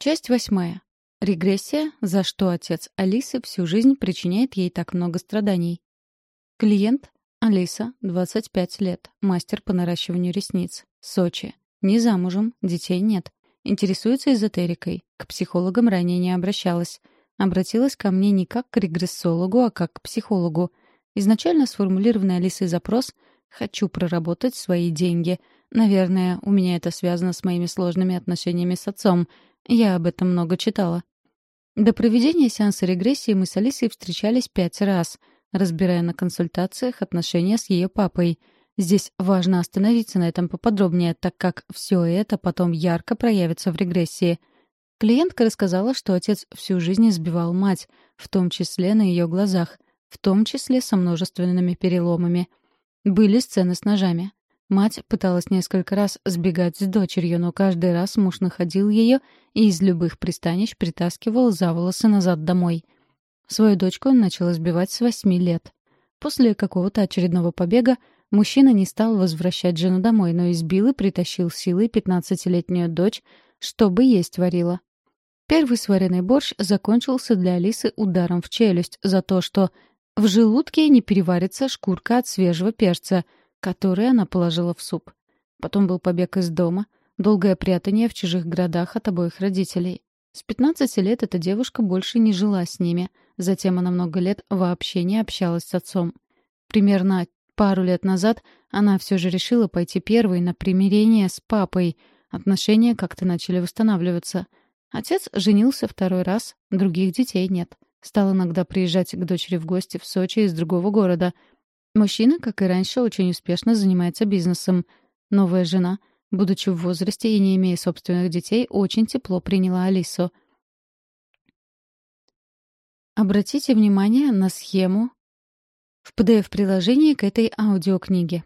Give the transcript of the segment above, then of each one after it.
Часть восьмая. Регрессия, за что отец Алисы всю жизнь причиняет ей так много страданий. Клиент — Алиса, 25 лет, мастер по наращиванию ресниц, Сочи. Не замужем, детей нет. Интересуется эзотерикой. К психологам ранее не обращалась. Обратилась ко мне не как к регрессологу, а как к психологу. Изначально сформулированный Алисой запрос «хочу проработать свои деньги». Наверное, у меня это связано с моими сложными отношениями с отцом — я об этом много читала. До проведения сеанса регрессии мы с Алисой встречались пять раз, разбирая на консультациях отношения с ее папой. Здесь важно остановиться на этом поподробнее, так как все это потом ярко проявится в регрессии. Клиентка рассказала, что отец всю жизнь избивал мать, в том числе на ее глазах, в том числе со множественными переломами. Были сцены с ножами. Мать пыталась несколько раз сбегать с дочерью, но каждый раз муж находил ее и из любых пристанищ притаскивал за волосы назад домой. Свою дочку он начал избивать с восьми лет. После какого-то очередного побега мужчина не стал возвращать жену домой, но избил и притащил силой пятнадцатилетнюю дочь, чтобы есть варила. Первый сваренный борщ закончился для Алисы ударом в челюсть за то, что в желудке не переварится шкурка от свежего перца — которые она положила в суп. Потом был побег из дома, долгое прятание в чужих городах от обоих родителей. С 15 лет эта девушка больше не жила с ними, затем она много лет вообще не общалась с отцом. Примерно пару лет назад она все же решила пойти первой на примирение с папой. Отношения как-то начали восстанавливаться. Отец женился второй раз, других детей нет. Стал иногда приезжать к дочери в гости в Сочи из другого города — Мужчина, как и раньше, очень успешно занимается бизнесом. Новая жена, будучи в возрасте и не имея собственных детей, очень тепло приняла Алису. Обратите внимание на схему в PDF-приложении к этой аудиокниге.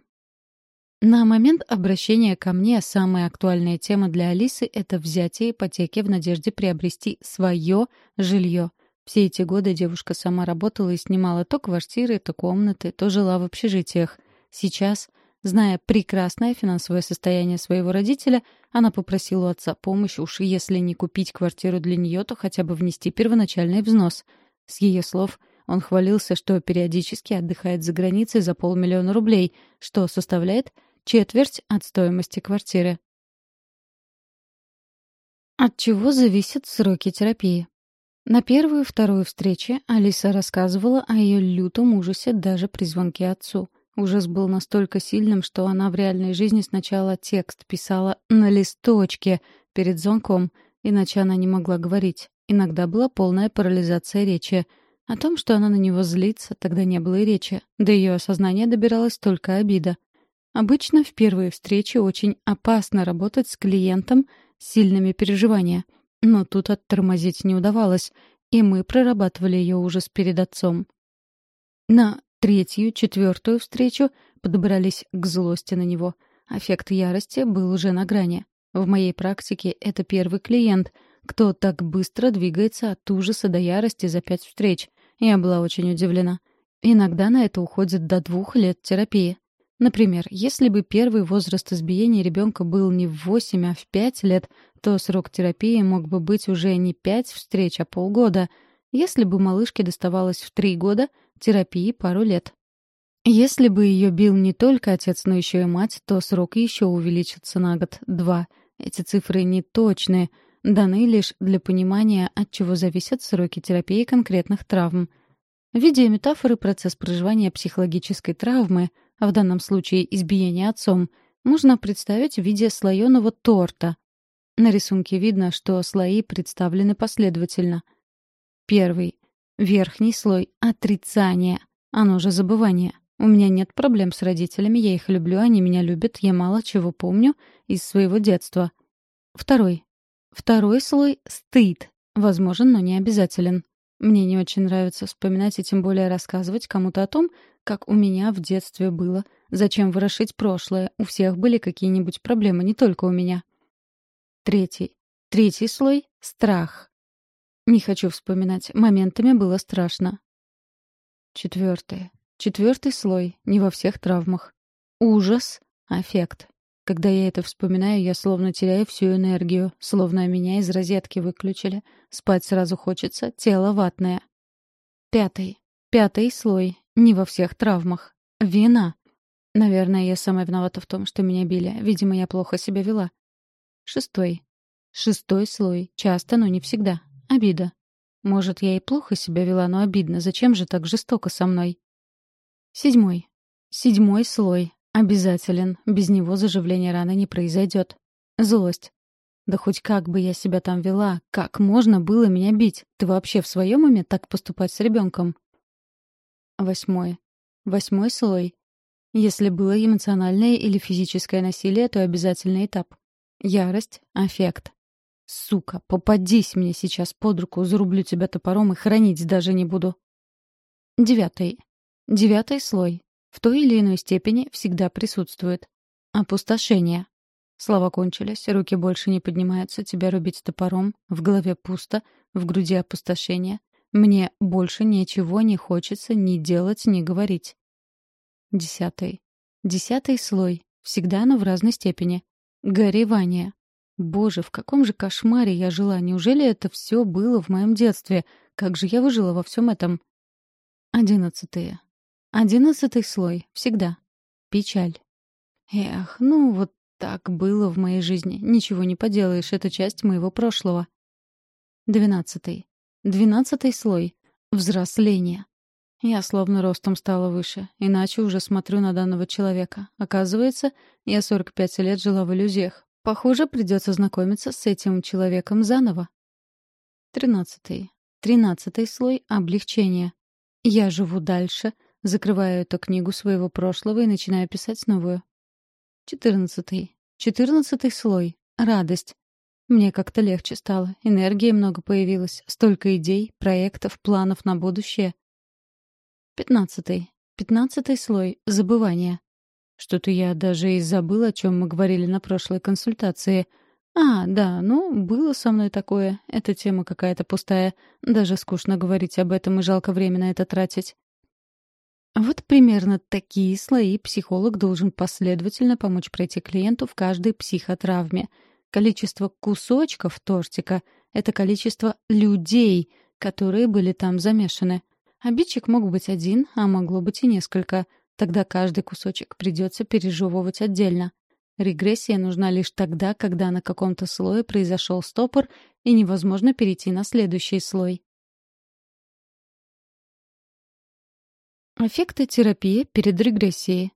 На момент обращения ко мне самая актуальная тема для Алисы — это взятие ипотеки в надежде приобрести свое жилье — все эти годы девушка сама работала и снимала то квартиры, то комнаты, то жила в общежитиях. Сейчас, зная прекрасное финансовое состояние своего родителя, она попросила у отца помощи, уж если не купить квартиру для нее, то хотя бы внести первоначальный взнос. С ее слов, он хвалился, что периодически отдыхает за границей за полмиллиона рублей, что составляет четверть от стоимости квартиры. От чего зависят сроки терапии? На первую вторую встрече Алиса рассказывала о ее лютом ужасе даже при звонке отцу. Ужас был настолько сильным, что она в реальной жизни сначала текст писала на листочке перед звонком, иначе она не могла говорить. Иногда была полная парализация речи. О том, что она на него злится, тогда не было и речи. До ее осознания добиралась только обида. Обычно в первые встречи очень опасно работать с клиентом с сильными переживаниями. Но тут оттормозить не удавалось, и мы прорабатывали ее ужас перед отцом. На третью, четвертую встречу подобрались к злости на него. Аффект ярости был уже на грани. В моей практике это первый клиент, кто так быстро двигается от ужаса до ярости за пять встреч. Я была очень удивлена. Иногда на это уходит до двух лет терапии. Например, если бы первый возраст избиения ребенка был не в 8, а в 5 лет, то срок терапии мог бы быть уже не 5 встреч, а полгода. Если бы малышке доставалось в 3 года, терапии пару лет. Если бы ее бил не только отец, но еще и мать, то срок еще увеличится на год, два. Эти цифры не точные, даны лишь для понимания, от чего зависят сроки терапии конкретных травм. В виде метафоры процесс проживания психологической травмы — в данном случае избиение отцом, можно представить в виде слоеного торта. На рисунке видно, что слои представлены последовательно. Первый. Верхний слой — отрицание, оно же забывание. У меня нет проблем с родителями, я их люблю, они меня любят, я мало чего помню из своего детства. Второй. Второй слой — стыд, возможен, но не обязателен. Мне не очень нравится вспоминать и тем более рассказывать кому-то о том, как у меня в детстве было. Зачем ворошить прошлое? У всех были какие-нибудь проблемы, не только у меня. Третий. Третий слой — страх. Не хочу вспоминать. Моментами было страшно. Четвертый. Четвертый слой. Не во всех травмах. Ужас. Аффект. Когда я это вспоминаю, я словно теряю всю энергию, словно меня из розетки выключили. Спать сразу хочется, тело ватное. Пятый. Пятый слой. Не во всех травмах. Вина. Наверное, я сама виновата в том, что меня били. Видимо, я плохо себя вела. Шестой. Шестой слой. Часто, но не всегда. Обида. Может, я и плохо себя вела, но обидно. Зачем же так жестоко со мной? Седьмой. Седьмой слой. Обязателен. Без него заживление раны не произойдет. Злость. Да хоть как бы я себя там вела, как можно было меня бить? Ты вообще в своем уме так поступать с ребенком? Восьмой. Восьмой слой. Если было эмоциональное или физическое насилие, то обязательный этап. Ярость, аффект. Сука, попадись мне сейчас под руку, зарублю тебя топором и хранить даже не буду. Девятый. Девятый слой в той или иной степени всегда присутствует. Опустошение. Слова кончились, руки больше не поднимаются, тебя рубить топором, в голове пусто, в груди опустошение. Мне больше ничего не хочется ни делать, ни говорить. Десятый. Десятый слой. Всегда, но в разной степени. Горевание. Боже, в каком же кошмаре я жила? Неужели это все было в моем детстве? Как же я выжила во всем этом? Одиннадцатое. Одиннадцатый слой. Всегда. Печаль. Эх, ну вот так было в моей жизни. Ничего не поделаешь, это часть моего прошлого. Двенадцатый. Двенадцатый слой. Взросление. Я словно ростом стала выше, иначе уже смотрю на данного человека. Оказывается, я 45 лет жила в иллюзиях. Похоже, придется знакомиться с этим человеком заново. Тринадцатый. Тринадцатый слой облегчения. Я живу дальше, Закрываю эту книгу своего прошлого и начинаю писать новую. Четырнадцатый. Четырнадцатый слой. Радость. Мне как-то легче стало. Энергии много появилось. Столько идей, проектов, планов на будущее. Пятнадцатый. Пятнадцатый слой. Забывание. Что-то я даже и забыла, о чем мы говорили на прошлой консультации. А, да, ну, было со мной такое. Эта тема какая-то пустая. Даже скучно говорить об этом и жалко время на это тратить. Вот примерно такие слои психолог должен последовательно помочь пройти клиенту в каждой психотравме. Количество кусочков тортика — это количество людей, которые были там замешаны. Обидчик мог быть один, а могло быть и несколько. Тогда каждый кусочек придется пережевывать отдельно. Регрессия нужна лишь тогда, когда на каком-то слое произошел стопор и невозможно перейти на следующий слой. Эффекты терапии перед регрессией.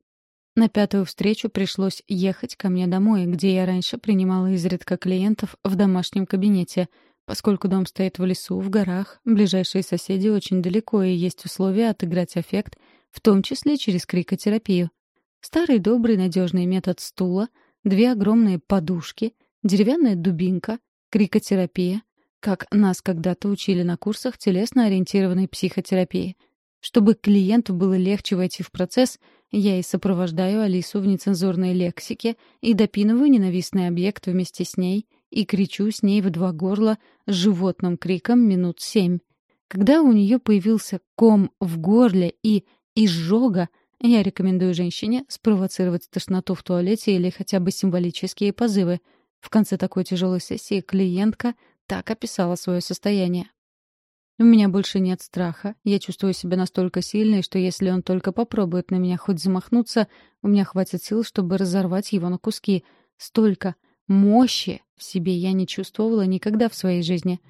На пятую встречу пришлось ехать ко мне домой, где я раньше принимала изредка клиентов в домашнем кабинете. Поскольку дом стоит в лесу, в горах, ближайшие соседи очень далеко, и есть условия отыграть эффект, в том числе через крикотерапию. Старый добрый надежный метод стула, две огромные подушки, деревянная дубинка, крикотерапия, как нас когда-то учили на курсах телесно-ориентированной психотерапии — чтобы клиенту было легче войти в процесс, я и сопровождаю Алису в нецензурной лексике и допинываю ненавистный объект вместе с ней и кричу с ней в два горла животным криком минут семь. Когда у нее появился ком в горле и изжога, я рекомендую женщине спровоцировать тошноту в туалете или хотя бы символические позывы. В конце такой тяжелой сессии клиентка так описала свое состояние. У меня больше нет страха. Я чувствую себя настолько сильной, что если он только попробует на меня хоть замахнуться, у меня хватит сил, чтобы разорвать его на куски. Столько мощи в себе я не чувствовала никогда в своей жизни.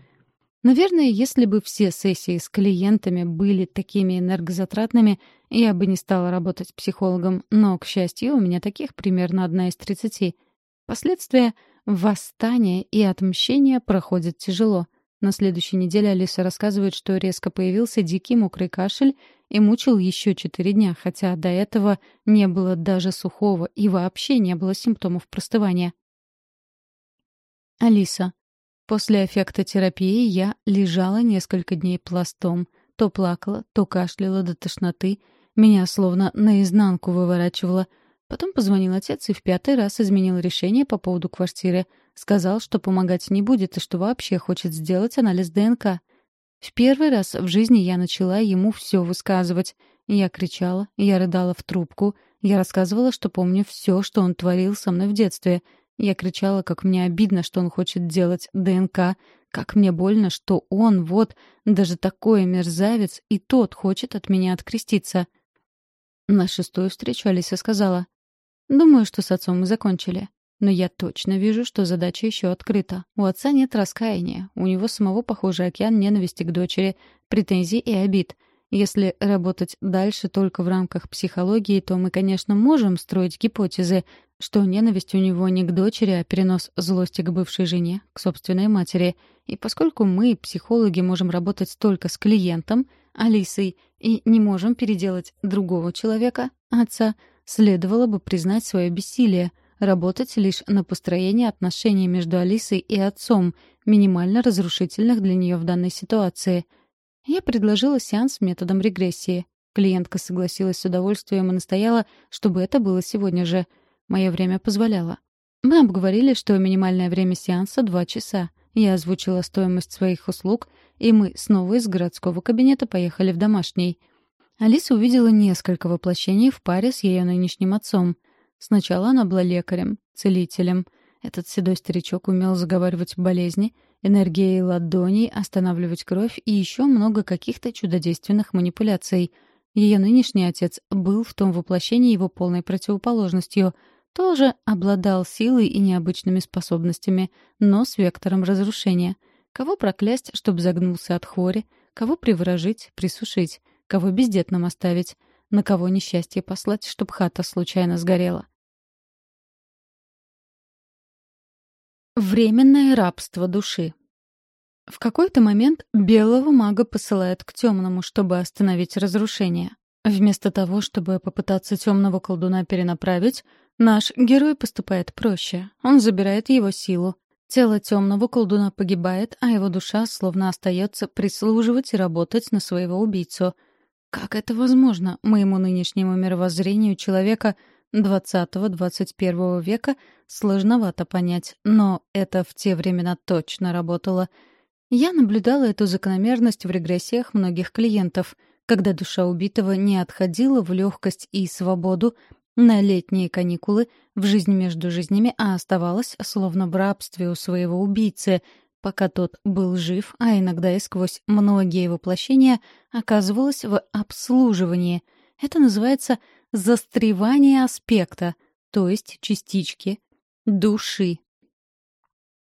Наверное, если бы все сессии с клиентами были такими энергозатратными, я бы не стала работать психологом, но, к счастью, у меня таких примерно одна из тридцати. Последствия восстания и отмщения проходят тяжело — на следующей неделе Алиса рассказывает, что резко появился дикий мокрый кашель и мучил еще четыре дня, хотя до этого не было даже сухого и вообще не было симптомов простывания. Алиса. После эффекта терапии я лежала несколько дней пластом. То плакала, то кашляла до тошноты. Меня словно наизнанку выворачивало — Потом позвонил отец и в пятый раз изменил решение по поводу квартиры. Сказал, что помогать не будет и что вообще хочет сделать анализ ДНК. В первый раз в жизни я начала ему все высказывать. Я кричала, я рыдала в трубку, Я рассказывала, что помню все, что он творил со мной в детстве. Я кричала, как мне обидно, что он хочет делать ДНК, как мне больно, что он, вот, даже такой мерзавец, и тот хочет от меня откреститься. На шестую встречу Алиса сказала. «Думаю, что с отцом мы закончили. Но я точно вижу, что задача еще открыта. У отца нет раскаяния. У него самого, похоже, океан ненависти к дочери, претензий и обид. Если работать дальше только в рамках психологии, то мы, конечно, можем строить гипотезы, что ненависть у него не к дочери, а перенос злости к бывшей жене, к собственной матери. И поскольку мы, психологи, можем работать только с клиентом, Алисой, и не можем переделать другого человека, отца, следовало бы признать свое бессилие — работать лишь на построение отношений между Алисой и отцом, минимально разрушительных для нее в данной ситуации. Я предложила сеанс методом регрессии. Клиентка согласилась с удовольствием и настояла, чтобы это было сегодня же. Мое время позволяло. Мы обговорили, что минимальное время сеанса — два часа. Я озвучила стоимость своих услуг, и мы снова из городского кабинета поехали в домашний. Алиса увидела несколько воплощений в паре с ее нынешним отцом. Сначала она была лекарем, целителем. Этот седой старичок умел заговаривать болезни, энергией ладоней останавливать кровь и еще много каких-то чудодейственных манипуляций. Ее нынешний отец был в том воплощении его полной противоположностью — тоже обладал силой и необычными способностями, но с вектором разрушения. Кого проклясть, чтобы загнулся от хвори, кого приворожить, присушить, кого бездетным оставить, на кого несчастье послать, чтоб хата случайно сгорела. Временное рабство души. В какой-то момент белого мага посылают к темному, чтобы остановить разрушение. Вместо того, чтобы попытаться темного колдуна перенаправить, наш герой поступает проще. Он забирает его силу. Тело темного колдуна погибает, а его душа словно остается прислуживать и работать на своего убийцу — как это возможно моему нынешнему мировоззрению человека XX-XXI века сложновато понять, но это в те времена точно работало. Я наблюдала эту закономерность в регрессиях многих клиентов, когда душа убитого не отходила в легкость и свободу на летние каникулы в жизнь между жизнями, а оставалась словно в рабстве у своего убийцы — пока тот был жив, а иногда и сквозь многие воплощения, оказывалась в обслуживании. Это называется застревание аспекта, то есть частички души.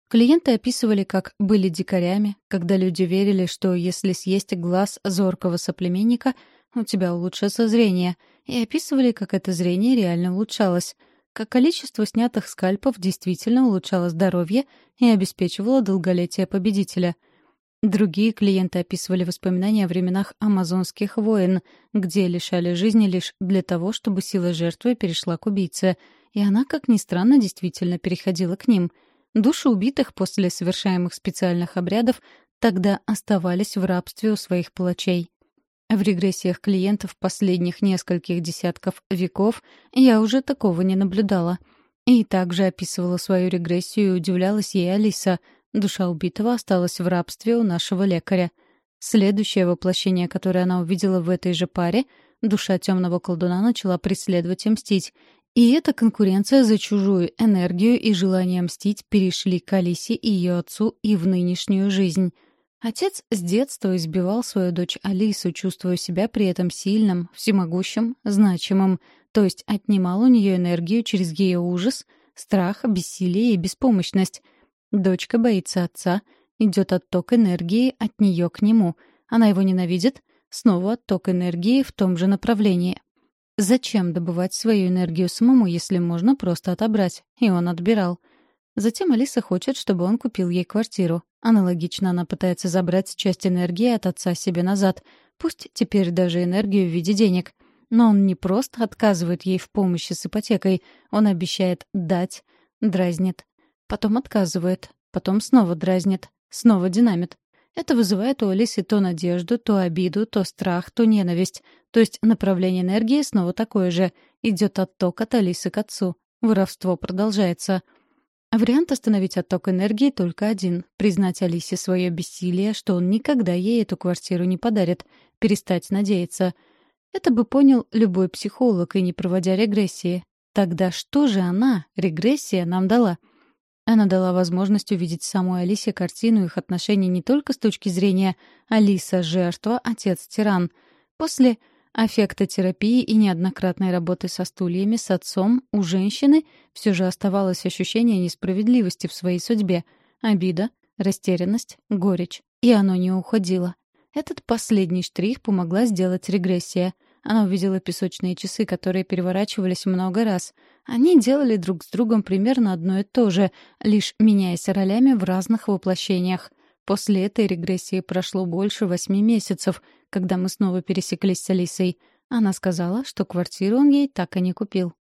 Клиенты описывали, как были дикарями, когда люди верили, что если съесть глаз зоркого соплеменника, у тебя улучшится зрение, и описывали, как это зрение реально улучшалось — количество снятых скальпов действительно улучшало здоровье и обеспечивало долголетие победителя. Другие клиенты описывали воспоминания о временах амазонских войн, где лишали жизни лишь для того, чтобы сила жертвы перешла к убийце, и она, как ни странно, действительно переходила к ним. Души убитых после совершаемых специальных обрядов тогда оставались в рабстве у своих палачей. В регрессиях клиентов последних нескольких десятков веков я уже такого не наблюдала. И также описывала свою регрессию и удивлялась ей Алиса. Душа убитого осталась в рабстве у нашего лекаря. Следующее воплощение, которое она увидела в этой же паре, душа темного колдуна начала преследовать и мстить. И эта конкуренция за чужую энергию и желание мстить перешли к Алисе и ее отцу и в нынешнюю жизнь — Отец с детства избивал свою дочь Алису, чувствуя себя при этом сильным, всемогущим, значимым, то есть отнимал у нее энергию через ее ужас, страх, бессилие и беспомощность. Дочка боится отца, идет отток энергии от нее к нему. Она его ненавидит, снова отток энергии в том же направлении. Зачем добывать свою энергию самому, если можно просто отобрать? И он отбирал. Затем Алиса хочет, чтобы он купил ей квартиру. Аналогично она пытается забрать часть энергии от отца себе назад, пусть теперь даже энергию в виде денег. Но он не просто отказывает ей в помощи с ипотекой, он обещает дать, дразнит. Потом отказывает, потом снова дразнит, снова динамит. Это вызывает у Алисы то надежду, то обиду, то страх, то ненависть. То есть направление энергии снова такое же. Идет отток от Алисы к отцу. Воровство продолжается. А вариант остановить отток энергии только один — признать Алисе свое бессилие, что он никогда ей эту квартиру не подарит, перестать надеяться. Это бы понял любой психолог и не проводя регрессии. Тогда что же она, регрессия, нам дала? Она дала возможность увидеть самой Алисе картину их отношений не только с точки зрения «Алиса — жертва, отец — тиран». После аффектотерапии и неоднократной работы со стульями с отцом у женщины все же оставалось ощущение несправедливости в своей судьбе, обида, растерянность, горечь. И оно не уходило. Этот последний штрих помогла сделать регрессия. Она увидела песочные часы, которые переворачивались много раз. Они делали друг с другом примерно одно и то же, лишь меняясь ролями в разных воплощениях. После этой регрессии прошло больше восьми месяцев, когда мы снова пересеклись с Алисой. Она сказала, что квартиру он ей так и не купил.